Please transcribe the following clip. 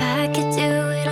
If I could do it